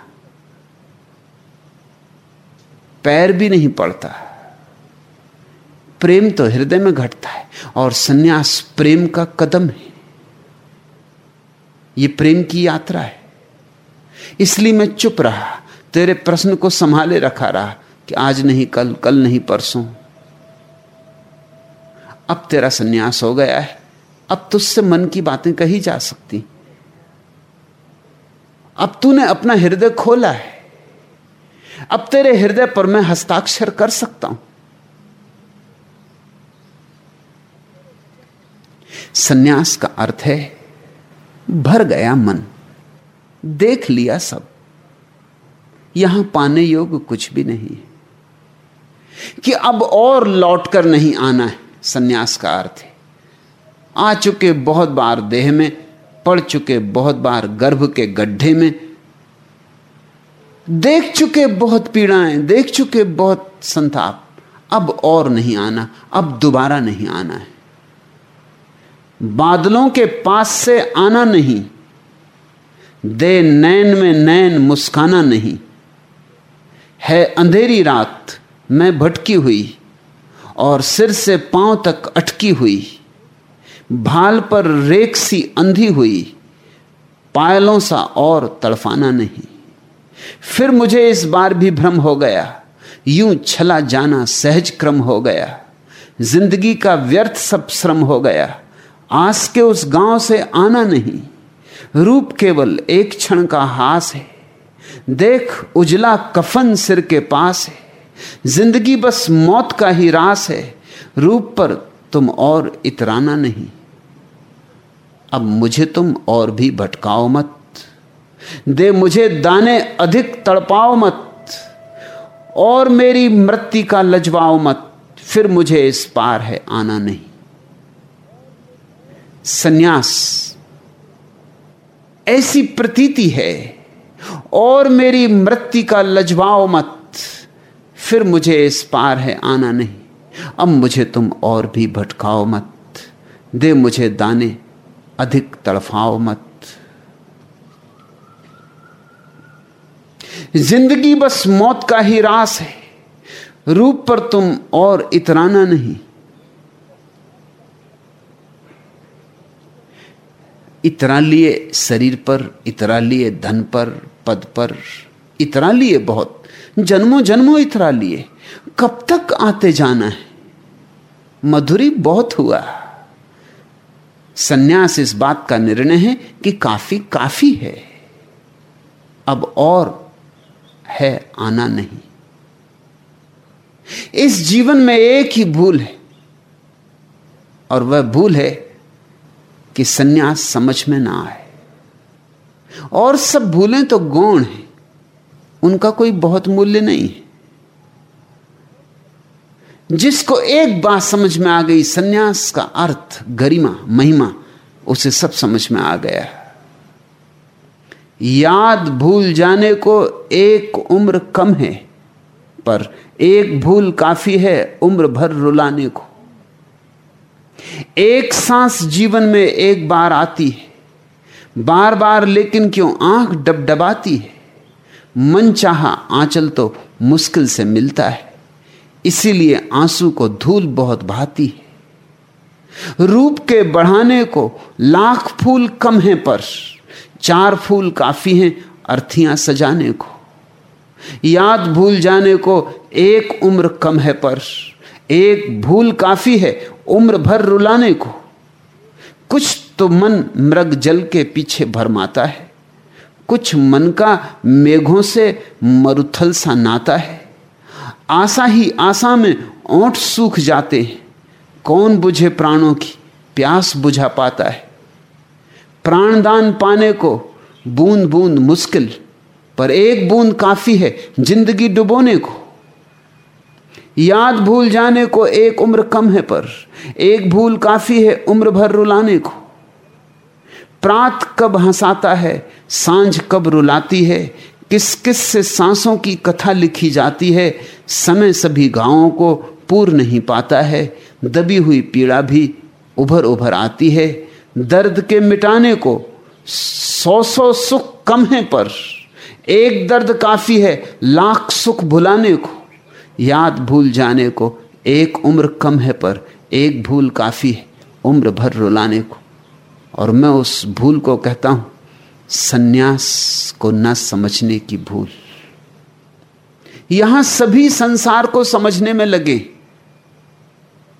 पैर भी नहीं पड़ता। प्रेम तो हृदय में घटता है और सन्यास प्रेम का कदम है। यह प्रेम की यात्रा है। इसलिए मैं चुप रहा, तेरे प्रश्न को संभाले रखा रहा कि आज नहीं, कल कल नहीं, परसों। अब तेरा सन्यास हो गया है। अब तुझसे मन की बातें कही जा सकती। अब तूने अपना हृदय खोला है। अब तेरे हृदय पर मैं हस्ताक्षर कर सकता हूँ। सन्यास का अर्थ है भर गया मन। देख लिया सब। यहाँ पाने योग्य कुछ भी नहीं है। कि अब और लौटकर नहीं आना है, सन्यास का अर्थ है। आ चुके बहुत बार देह में, पड़ चुके बहुत बार गर्भ के गड्ढे में। देख चुके बहुत पीड़ाएँ, देख चुके बहुत संताप। अब और नहीं आना, अब दोबारा नहीं आना है। बादलों के पास से आना नहीं। दे नैन में नैन मुस्काना नहीं। है अंधेरी रात, मैं भटकी हुई, और सिर से पाँव तक अटकी हुई। भाल पर रेख सी अंधी हुई, पायलों सा और तड़फाना नहीं। फिर मुझे इस बार भी भ्रम हो गया, यूँ छला जाना सहज क्रम हो गया। ज़िंदगी का व्यर्थ सब श्रम हो गया। आस के उस गाँव से आना नहीं। रूप केवल एक क्षण का हास है। देख उजला कफन सिर के पास है। ज़िंदगी बस मौत का ही रास है। रूप पर तुम और इतराना नहीं। अब मुझे तुम और भी भटकाओ मत। दे मुझे दाने अधिक तड़पाओ मत। और मेरी मृत्यु का लजवाओ मत। फिर मुझे इस पार है आना नहीं। सन्यास। ऐसी प्रतीति है, और मेरी मृत्यु का लजवाओ मत, फिर मुझे इस पार है आना नहीं। अब मुझे तुम और भी भटकाओ मत, दे मुझे दाने, अधिक तड़फाओ मत। ज़िंदगी बस मौत का ही रास है, रूप पर तुम और इतराना नहीं। इतरा लिए शरीर पर इतरा लिए धन पर, पद पर इतरा लिए बहुत, जन्मों जन्मों इतरा लिए। कब तक आते जाना है? मधुरी बहुत हुआ। सन्यास इस बात का निर्णय है कि काफ़ी काफ़ी है। अब और है आना नहीं। इस जीवन में एक ही भूल है, और वह भूल है कि सन्यास समझ में ना आए। और सब भूलें तो गौण हैं। उनका कोई बहुत मूल्य नहीं है। जिसको एक बात समझ में आ गई, सन्यास का अर्थ, गरिमा, महिमा, उसे सब समझ में आ गया। याद भूल जाने को एक उम्र कम है, पर एक भूल काफ़ी है उम्र भर रुलाने को। एक सांस जीवन में एक बार आती है। बार बार लेकिन क्यों आँख डबडबाती है? मन चाहा आंचल तो मुश्किल से मिलता है। इसीलिए आँसू को धूल बहुत भाती है। रूप के बढ़ाने को लाख फूल कम है पर, चार फूल काफ़ी हैं अर्थियाँ सजाने को। याद भूल जाने को एक उम्र कम है पर, एक भूल काफ़ी है उम्र भर रुलाने को। कुछ तो मन मृग जल के पीछे भरमाता है। कुछ मन का मेघों से मरुथल सा नाता है। आशा ही आशा में ओंठ सूख जाते हैं। कौन बुझे प्राणों की प्यास बुझा पाता है। प्राणदान पाने को बूंद बूंद मुश्किल, पर एक बूंद काफ़ी है ज़िंदगी डुबोने को। याद भूल जाने को एक उम्र कम है पर, एक भूल काफ़ी है उम्र भर रुलाने को। प्रात कब हंसाता है, साँझ कब रुलाती है, किस किस से सांसों की कथा लिखी जाती है, समय सभी गाँवों को पूर नहीं पाता है, दबी हुई पीड़ा भी उभर उभर आती है, दर्द के मिटाने को सौ सौ सुख कम है पर, एक दर्द काफ़ी है, लाख सुख भुलाने को। याद भूल जाने को। एक उम्र कम है पर एक भूल काफ़ी है, उम्र भर रुलाने को। और मैं उस भूल को कहता हूँ, सन्यास को न समझने की भूल। यहाँ सभी संसार को समझने में लगे।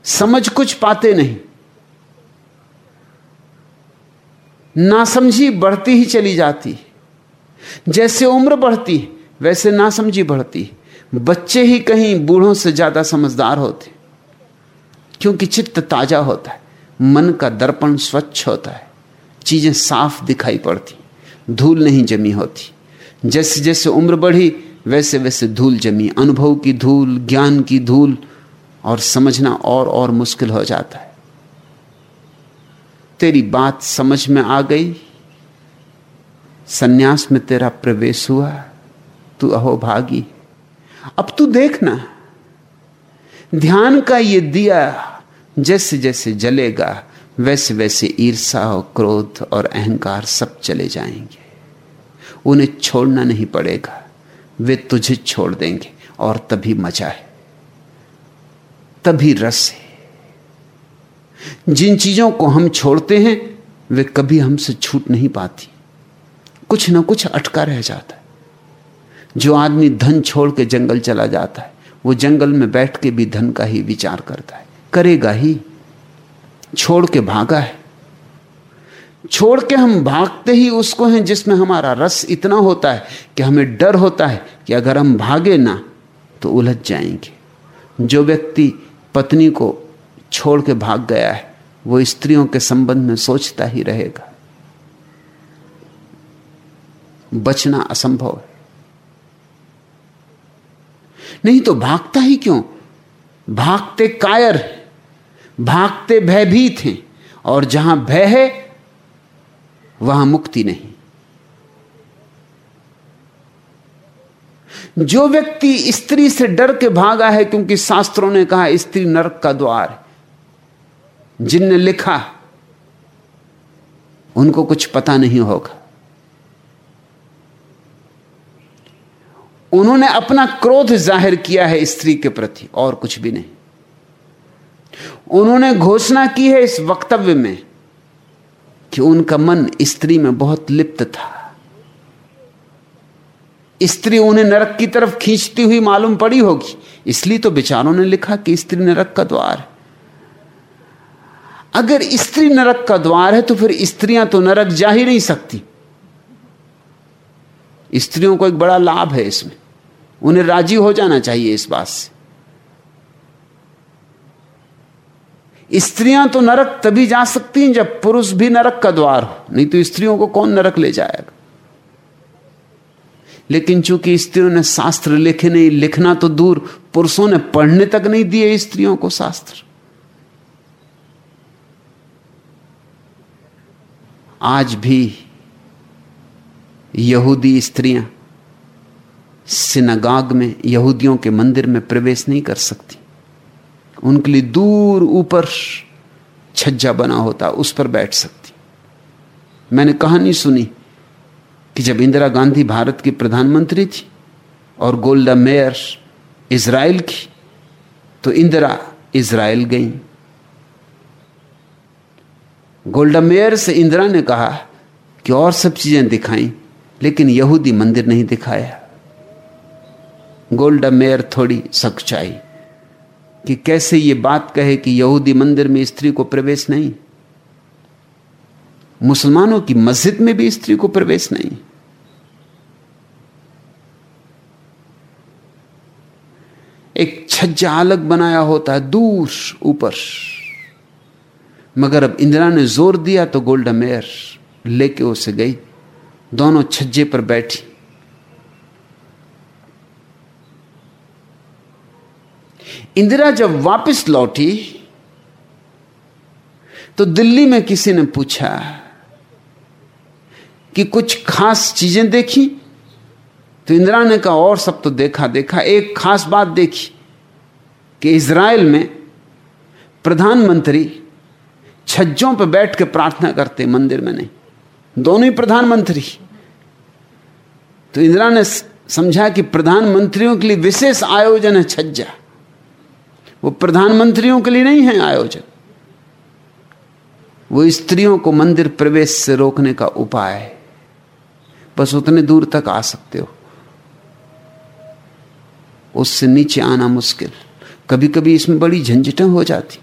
समझ कुछ पाते नहीं। नासमझी बढ़ती ही चली जाती। जैसे उम्र बढ़ती, वैसे नासमझी बढ़ती। बच्चे ही कहीं बूढ़ों से ज़्यादा समझदार होते क्योंकि चित्त ताज़ा होता है, मन का दर्पण स्वच्छ होता है, चीज़ें साफ़ दिखाई पड़ती, धूल नहीं जमी होती। जैसे जैसे उम्र बढ़ी, वैसे वैसे धूल जमी। अनुभव की धूल, ज्ञान की धूल और समझना और और मुश्किल हो जाता है। तेरी बात समझ में आ गई, सन्यास में तेरा प्रवेश हुआ, तू अहोभागी। अब तू देखना। ध्यान का ये दिया जैसे जैसे जलेगा वैसे वैसे ईर्षा और क्रोध और अहंकार सब चले जाएँगे। उन्हें छोड़ना नहीं पड़ेगा, वे तुझे छोड़ देंगे और तभी मज़ा है, तभी रस है। जिन चीज़ों को हम छोड़ते हैं, वे कभी हमसे छूट नहीं पाती। कुछ ना कुछ अटका रह जाता है। जो आदमी धन छोड़ के जंगल चला जाता है, वो जंगल में बैठ के भी धन का ही विचार करता है। करेगा ही। छोड़ के भागा है। छोड़ के हम भागते ही उसको हैं जिसमें हमारा रस इतना होता है कि हमें डर होता है कि अगर हम भागे ना तो उलझ जाएँगे। जो व्यक्ति पत्नी को छोड़ के भाग गया है, वो स्त्रियों के संबंध में सोचता ही रहेगा। बचना असंभव है। नहीं तो भागता ही क्यों? भागते कायर भागते भयभीत हैं, और जहाँ भय है, वहाँ मुक्ति नहीं। जो व्यक्ति स्त्री से डर के भागा है, क्योंकि शास्त्रों ने कहा, स्त्री नरक का द्वार है। जिनने लिखा, उनको कुछ पता नहीं होगा। उन्होंने अपना क्रोध ज़ाहिर किया है स्त्री के प्रति, और कुछ भी नहीं। उन्होंने घोषणा की है इस वक्तव्य में कि उनका मन स्त्री में बहुत लिप्त था। स्त्री उन्हें नरक की तरफ़ खींचती हुई मालूम पड़ी होगी। इसलिए तो विचारों ने लिखा कि स्त्री नरक का द्वार है। अगर स्त्री नरक का द्वार है तो फिर स्त्रियाँ तो नरक जा ही नहीं सकती। स्त्रियों को एक बड़ा लाभ है इसमें। उन्हें राज़ी हो जाना चाहिए इस बात से। स्त्रियाँ तो नरक तभी जा सकती हैं जब पुरुष भी नरक का द्वार हो, नहीं तो स्त्रियों को कौन नरक ले जाएगा? लेकिन चूँकि स्त्रियों ने शास्त्र लिखे नहीं, लिखना तो दूर, पुरुषों ने पढ़ने तक नहीं दिए स्त्रियों को शास्त्र। आज भी यहूदी स्त्रियाँ सिनागाग में, यहूदियों के मंदिर में प्रवेश नहीं कर सकती। उनके लिए दूर ऊपर छज्जा बना होता, उस पर बैठ सकती। मैंने कहानी सुनी कि जब इंदिरा गांधी भारत की प्रधानमंत्री थी और गोल्डा मेयर इसराइल की तो इंदिरा इसराइल गई। गोल्डा मेयर से इंदिरा ने कहा कि और सब चीज़ें दिखाई, लेकिन यहूदी मंदिर नहीं दिखाया। गोल्डा मेयर थोड़ी सच्चाई कि कैसे ये बात कहे कि यहूदी मंदिर में स्त्री को प्रवेश नहीं? मुसलमानों की मस्जिद में भी स्त्री को प्रवेश नहीं। एक छज्जा अलग बनाया होता है दूर ऊपर। मगर अब इंदिरा ने ज़ोर दिया तो गोल्डा मेयर लेके उसे गई, दोनों छज्जे पर बैठी। इंदिरा जब वापस लौटी तो दिल्ली में किसी ने पूछा कि कुछ खास चीज़ें देखी? तो इंदिरा ने कहा, और सब तो देखा देखा। एक खास बात देखी कि इसराइल में प्रधानमंत्री छज्जों पर बैठ के प्रार्थना करते, मंदिर में नहीं। दोनों ही प्रधानमंत्री। तो इंदिरा ने समझा कि प्रधानमंत्रियों के लिए विशेष आयोजन है छज्जा। वो प्रधानमंत्रियों के लिए नहीं है आयोजन। वो स्त्रियों को मंदिर प्रवेश से रोकने का उपाय है। बस उतने दूर तक आ सकते हो। उससे नीचे आना मुश्किल। कभी कभी इसमें बड़ी झंझटें हो जाती।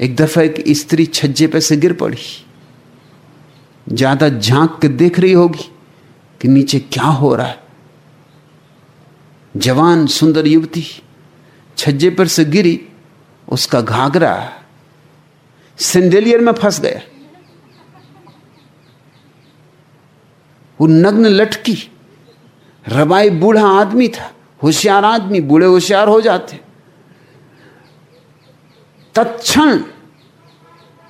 एक दफ़ा एक स्त्री छज्जे पे से गिर पड़ी। ज़्यादा झाँक के देख रही होगी कि नीचे क्या हो रहा है। जवान, सुंदर युवती छज्जे पर से गिरी, उसका घाघरा सेंडेलियर में फंस गया। वो नग्न लटकी रबाई बूढ़ा आदमी था, होशियार आदमी, बूढ़े होशियार हो जाते। तत्क्षण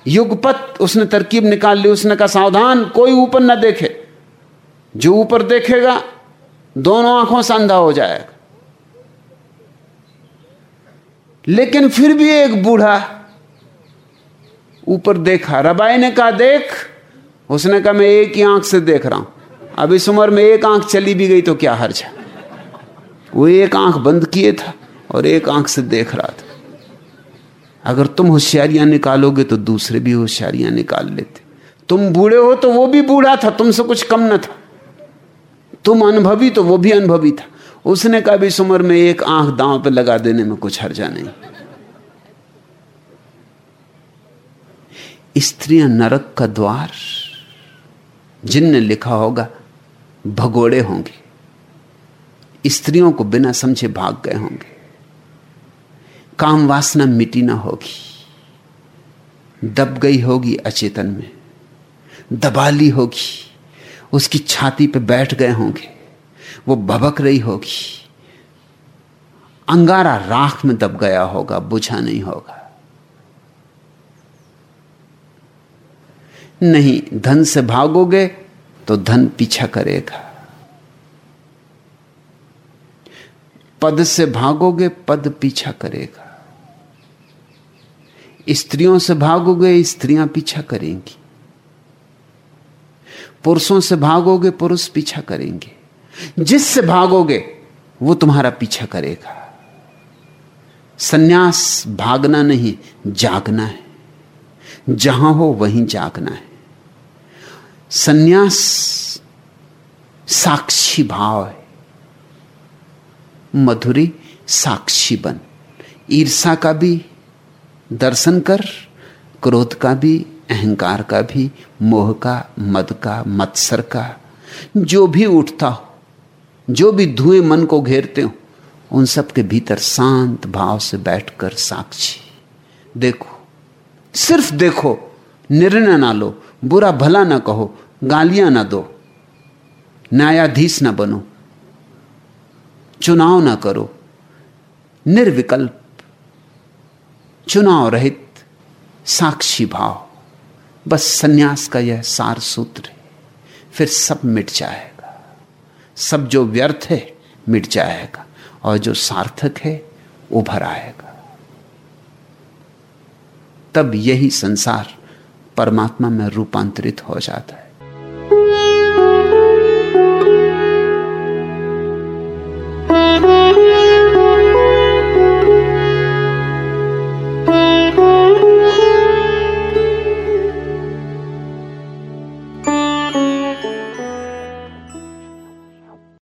युगपत उसने तरकीब निकाल ली, उसने कहा, सावधान, कोई ऊपर ना देखे। जो ऊपर देखेगा, दोनों आँखों से अंधा हो जाएगा। लेकिन फिर भी एक बूढ़ा ऊपर देखा, रबाई ने कहा, देख। उसने कहा, मैं एक ही आँख से देख रहा हूँ। अब इस उम्र में एक आँख चली भी गई तो क्या हर्ज है? वो एक आँख बंद किए था और एक आँख से देख रहा था। अगर तुम होशियारियाँ निकालोगे तो दूसरे भी होशियारियाँ निकाल लेते। तुम बूढ़े हो तो वो भी बूढ़ा था, तुमसे कुछ कम न था। तुम अनुभवी तो वो भी अनुभवी था। उसने कहा भी इस उम्र में एक आँख दांव पे लगा देने में कुछ हर्जा नहीं। स्त्रियाँ नरक का द्वार। जिनने लिखा होगा, भगोड़े होंगे। स्त्रियों को बिना समझे भाग गए होंगे। काम वासना मिटी ना होगी। दब गई होगी अचेतन में। दबा ली होगी। उसकी छाती पे बैठ गए होंगे। वो भबक रही होगी। अंगारा राख में दब गया होगा, बुझा नहीं होगा। नहीं, धन से भागोगे तो धन पीछा करेगा। पद से भागोगे, पद पीछा करेगा। स्त्रियों से भागोगे, स्त्रियाँ पीछा करेंगी। पुरुषों से भागोगे, पुरुष पीछा करेंगे। जिससे भागोगे, वो तुम्हारा पीछा करेगा। सन्यास भागना नहीं, जागना है। जहाँ हो, वहीं जागना है। सन्यास साक्षी भाव है। मधुरी साक्षी बन। ईर्षा का भी दर्शन कर, क्रोध का भी, अहंकार का भी, मोह का, मद का, मत्सर का, जो भी उठता हो। जो भी धुएँ मन को घेरते हो, उन सब के भीतर शांत भाव से बैठकर साक्षी। देखो, सिर्फ़ देखो, निर्णय ना लो, बुरा भला ना कहो, गालियाँ ना दो, न्यायाधीश ना बनो, चुनाव ना करो, निर्विकल्प, चुनाव रहित साक्षी भाव। बस सन्यास का यह सार सूत्र फिर सब मिट जाएगा सब जो व्यर्थ है, मिट जाएगा और जो सार्थक है उभर आएगा। तब यही संसार परमात्मा में रूपांतरित हो जाता है।